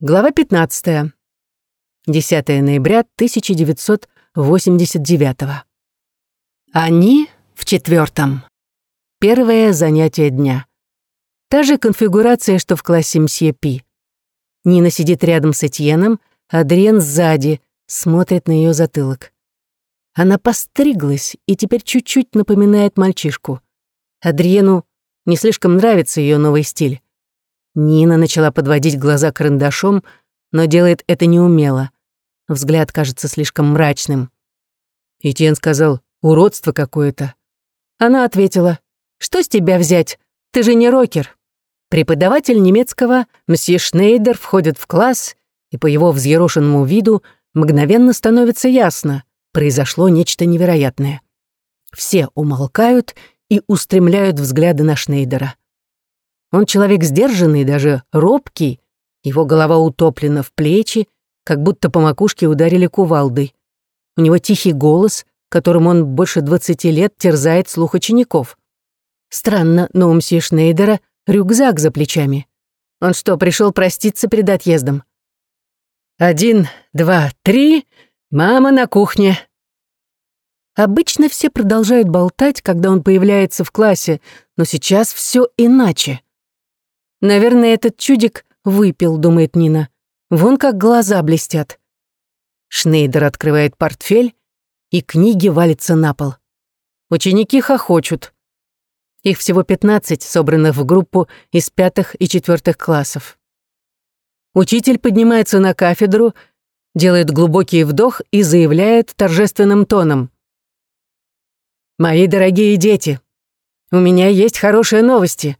Глава 15. 10 ноября 1989. Они в четвертом. Первое занятие дня. Та же конфигурация, что в классе мсье Пи. Нина сидит рядом с Этьеном, Адриен сзади, смотрит на ее затылок. Она постриглась и теперь чуть-чуть напоминает мальчишку. Адриену не слишком нравится ее новый стиль. Нина начала подводить глаза карандашом, но делает это неумело. Взгляд кажется слишком мрачным. Этьен сказал, уродство какое-то. Она ответила, что с тебя взять? Ты же не рокер. Преподаватель немецкого, мсье Шнейдер, входит в класс, и по его взъерошенному виду мгновенно становится ясно, произошло нечто невероятное. Все умолкают и устремляют взгляды на Шнейдера. Он человек сдержанный, даже робкий. Его голова утоплена в плечи, как будто по макушке ударили кувалдой. У него тихий голос, которым он больше двадцати лет терзает слух учеников. Странно, но у мсье Шнейдера рюкзак за плечами. Он что, пришел проститься перед отъездом? «Один, два, три, мама на кухне», Обычно все продолжают болтать, когда он появляется в классе, но сейчас все иначе. Наверное, этот чудик выпил, думает Нина. Вон как глаза блестят. Шнейдер открывает портфель, и книги валятся на пол. Ученики хохочут. Их всего 15, собранных в группу из пятых и четвертых классов. Учитель поднимается на кафедру, делает глубокий вдох и заявляет торжественным тоном. «Мои дорогие дети, у меня есть хорошие новости.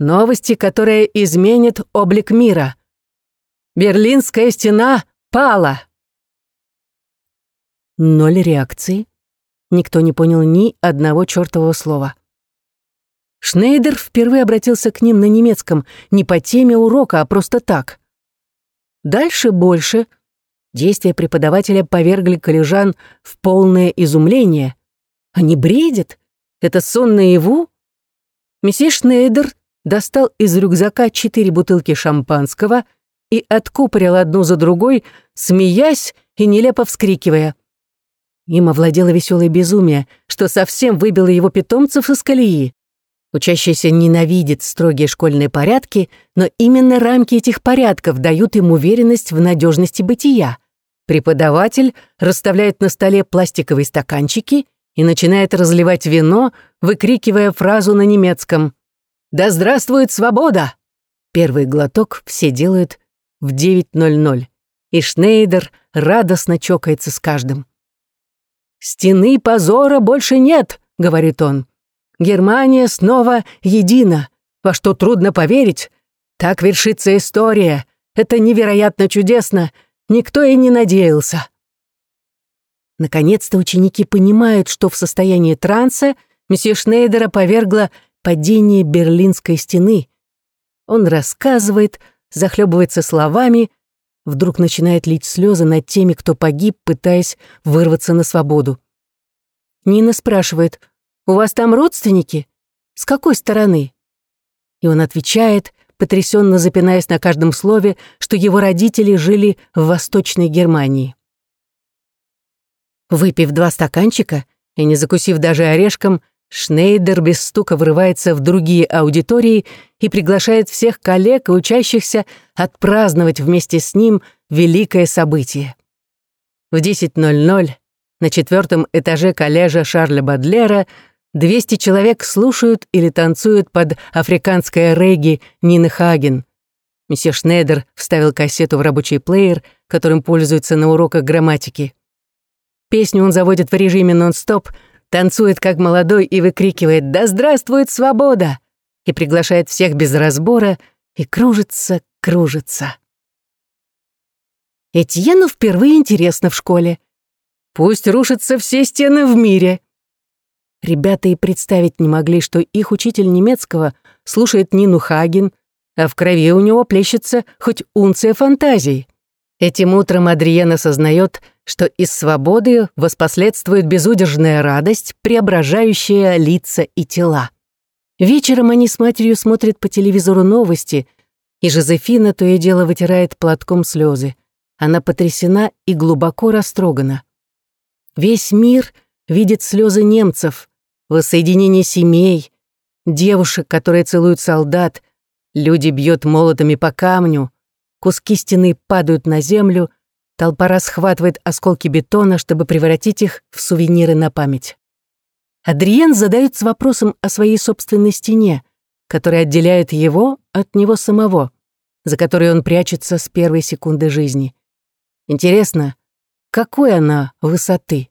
Новости, которые изменят облик мира. Берлинская стена пала. Ноль реакции. Никто не понял ни одного чертового слова. Шнейдер впервые обратился к ним на немецком не по теме урока, а просто так. Дальше больше. Действия преподавателя повергли коллежан в полное изумление. Они бредят? Это сон наяву? Месье Шнейдер достал из рюкзака четыре бутылки шампанского и откупорил одну за другой, смеясь и нелепо вскрикивая. Им овладело веселое безумие, что совсем выбило его питомцев из колеи. Учащийся ненавидит строгие школьные порядки, но именно рамки этих порядков дают им уверенность в надежности бытия. Преподаватель расставляет на столе пластиковые стаканчики и начинает разливать вино, выкрикивая фразу на немецком да здравствует свобода! Первый глоток все делают в 9.00, и Шнейдер радостно чокается с каждым. «Стены позора больше нет», — говорит он. «Германия снова едина, во что трудно поверить. Так вершится история. Это невероятно чудесно. Никто и не надеялся». Наконец-то ученики понимают, что в состоянии транса месье Шнейдера повергла падение Берлинской стены. Он рассказывает, захлебывается словами, вдруг начинает лить слезы над теми, кто погиб, пытаясь вырваться на свободу. Нина спрашивает, «У вас там родственники? С какой стороны?» И он отвечает, потрясенно запинаясь на каждом слове, что его родители жили в Восточной Германии. Выпив два стаканчика и не закусив даже орешком, Шнейдер без стука врывается в другие аудитории и приглашает всех коллег и учащихся отпраздновать вместе с ним великое событие. В 10.00 на четвертом этаже коллежа Шарля Бадлера 200 человек слушают или танцуют под африканское регги Нины Хаген. Месье Шнейдер вставил кассету в рабочий плеер, которым пользуется на уроках грамматики. Песню он заводит в режиме нон-стоп — танцует как молодой и выкрикивает «Да здравствует свобода!» и приглашает всех без разбора и кружится, кружится. Этьену впервые интересно в школе. Пусть рушатся все стены в мире. Ребята и представить не могли, что их учитель немецкого слушает Нину Хаген, а в крови у него плещется хоть унция фантазий. Этим утром Адриен осознает, что из свободы воспоследствует безудержная радость, преображающая лица и тела. Вечером они с матерью смотрят по телевизору новости, И Жозефина то и дело вытирает платком слезы. Она потрясена и глубоко растрогана. Весь мир видит слезы немцев, воссоединение семей, девушек, которые целуют солдат, люди бьют молотами по камню, куски стены падают на землю, толпа расхватывает осколки бетона, чтобы превратить их в сувениры на память. Адриен задается вопросом о своей собственной стене, которая отделяет его от него самого, за которой он прячется с первой секунды жизни. Интересно, какой она высоты?